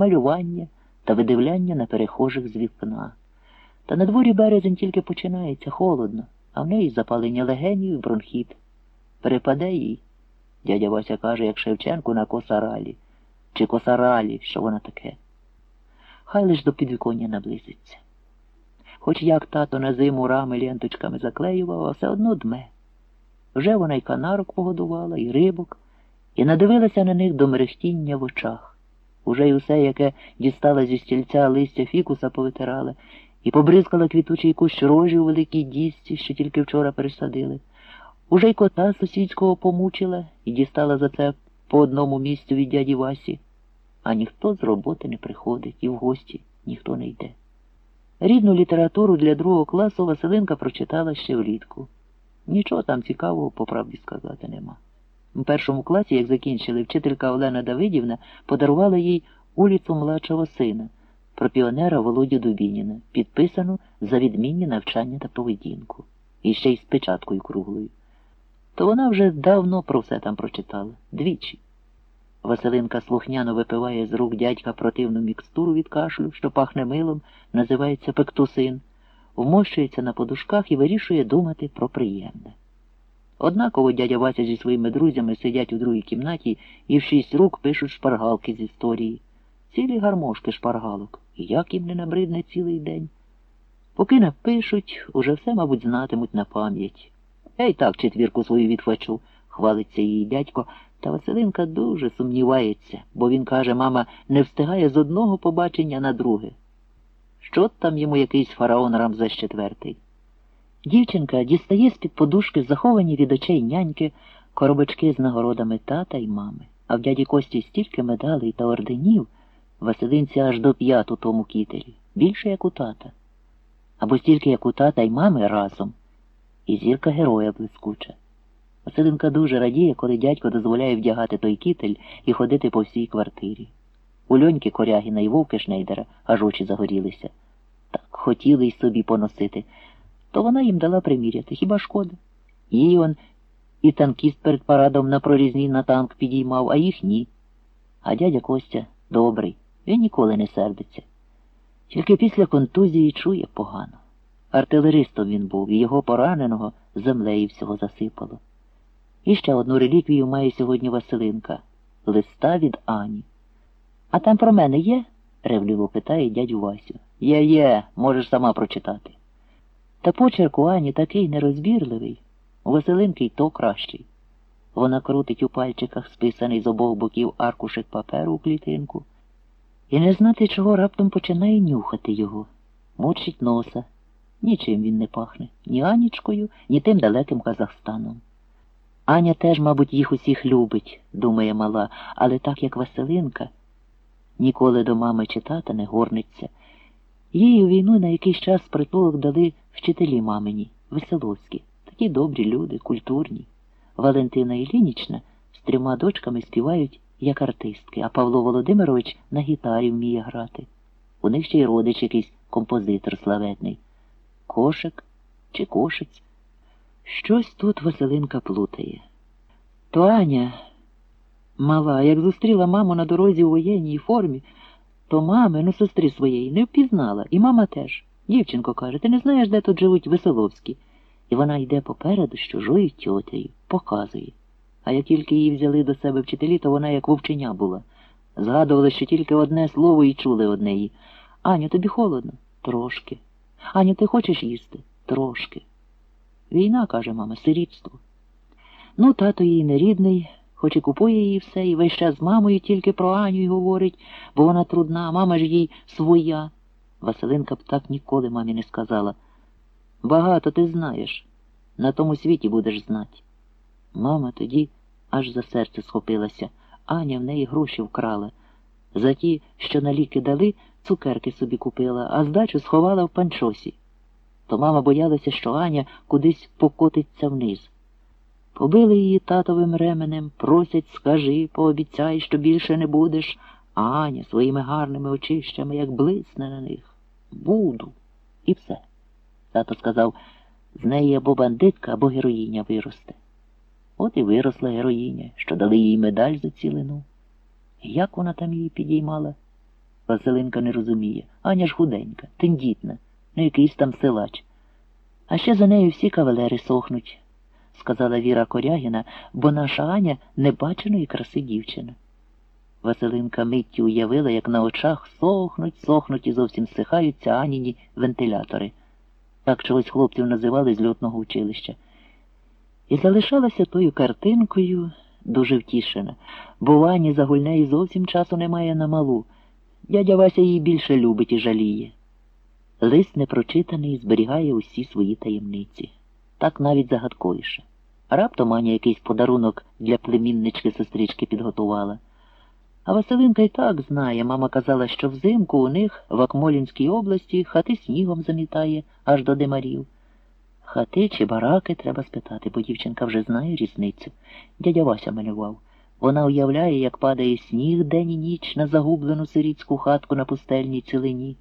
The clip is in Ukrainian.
малювання та видивляння на перехожих з вікна. Та на дворі березень тільки починається холодно, а в неї запалення легенів і бронхіт. Перепаде їй, дядя Вася каже, як Шевченку на косаралі, чи косаралі, що вона таке. Хай лиш до підвіконня наблизиться. Хоч як тато на зиму рами ленточками заклеював, а все одно дме. Вже вона й канарок погодувала, і рибок, і надивилася на них до мерехтіння в очах. Уже й усе, яке дістала зі стільця листя фікуса, повитирала, і побризкала квітучий кущ рожі у великій дісці, що тільки вчора пересадили. Уже й кота сусідського помучила і дістала за це по одному місцю від дяді Васі, а ніхто з роботи не приходить і в гості ніхто не йде. Рідну літературу для другого класу Василинка прочитала ще влітку. Нічого там цікавого, по правді сказати, нема. У першому класі, як закінчили, вчителька Олена Давидівна подарувала їй улицю младшого сина про піонера Володю Дубініна, підписану за відмінні навчання та поведінку, і ще й з печаткою круглою. То вона вже давно про все там прочитала, двічі. Василинка слухняно випиває з рук дядька противну мікстуру від кашлю, що пахне милом, називається пектусин, вмощується на подушках і вирішує думати про приємне. Однаково дядя Вася зі своїми друзями сидять у другій кімнаті і в шість рук пишуть шпаргалки з історії. Цілі гармошки шпаргалок. І як їм не набридне цілий день. Поки напишуть, уже все, мабуть, знатимуть на пам'ять. Я й так четвірку свою відхвачу, хвалиться її дядько, та Василинка дуже сумнівається, бо він каже, мама не встигає з одного побачення на друге. Що там йому якийсь фараон Рамзес четвертий? Дівчинка дістає з-під подушки заховані від очей няньки коробочки з нагородами тата й мами, а в дяді Кості стільки медалей та орденів, Василинці аж до п'ят у тому кітелі, більше як у тата. Або стільки, як у тата й мами разом, і зірка героя блискуча. Василинка дуже радіє, коли дядько дозволяє вдягати той кітель і ходити по всій квартирі. У льоньки Корягіна і вовки Шнейдера аж очі загорілися. Так хотіли й собі поносити то вона їм дала приміряти, хіба шкода? Її он і танкіст перед парадом на прорізні на танк підіймав, а їх ні. А дядя Костя добрий, він ніколи не сердиться. Тільки після контузії чує погано. Артилеристом він був, і його пораненого землею всього засипало. І ще одну реліквію має сьогодні Василинка листа від Ані. А там про мене є? ревливо питає дядю Васю. Є, є, можеш сама прочитати. Та почерк у Ані такий нерозбірливий, у Василинки й то кращий. Вона крутить у пальчиках списаний з обох боків аркушик паперу у клітинку, і не знати, чого раптом починає нюхати його, мочить носа. Нічим він не пахне, ні Анічкою, ні тим далеким Казахстаном. Аня теж, мабуть, їх усіх любить, думає мала, але так як Василинка, ніколи до мами чи тата не горниться. Їй у війну на якийсь час притулок дали вчителі мамині, Веселовські, такі добрі люди, культурні. Валентина Ілінічна з трьома дочками співають як артистки, а Павло Володимирович на гітарі вміє грати. У них ще й родич якийсь композитор славетний. Кошик чи кошець. Щось тут Василинка плутає. То Аня, мала, як зустріла маму на дорозі у воєнній формі, то мами, ну сестри своєї, не впізнала, і мама теж. Дівчинко каже, ти не знаєш, де тут живуть Веселовські. І вона йде попереду з чужою тьотею, показує. А як тільки її взяли до себе вчителі, то вона як вовченя була. Згадували, що тільки одне слово і чули одне її. Аню, тобі холодно? Трошки. Аню, ти хочеш їсти? Трошки. Війна, каже мама, сирітство. Ну, тато її не рідний, хоч і купує її все, і весь час з мамою тільки про Аню й говорить, бо вона трудна, мама ж їй своя. Василинка б так ніколи мамі не сказала. Багато ти знаєш, на тому світі будеш знати. Мама тоді аж за серце схопилася. Аня в неї гроші вкрала. За ті, що на ліки дали, цукерки собі купила, а здачу сховала в панчосі. То мама боялася, що Аня кудись покотиться вниз. Побили її татовим ременем, просять, скажи, пообіцяй, що більше не будеш, а Аня своїми гарними очищами, як блисне на них. Буду. І все. Тато сказав, з неї або бандитка, або героїня виросте. От і виросла героїня, що дали їй медаль за цілину. Як вона там її підіймала? Василинка не розуміє. Аня ж худенька, тендітна, ну якийсь там силач. А ще за нею всі кавалери сохнуть, сказала Віра Корягіна, бо наша Аня небаченої краси дівчина. Василинка миттю уявила, як на очах сохнуть, сохнуть і зовсім сихаються Аніні вентилятори. Так чогось хлопців називали з льотного училища. І залишалася тою картинкою дуже втішена, бо Ані за гульнеї зовсім часу немає на малу. Дядя Вася її більше любить і жаліє. Лист непрочитаний зберігає усі свої таємниці. Так навіть загадковіше. Раптом Аня якийсь подарунок для племіннички сестрички підготувала. А Василинка й так знає, мама казала, що взимку у них в Акмолінській області хати снігом замітає аж до димарів. Хати чи бараки треба спитати, бо дівчинка вже знає різницю. Дядя Вася малював. Вона уявляє, як падає сніг день і ніч на загублену сирітську хатку на пустельній цілині.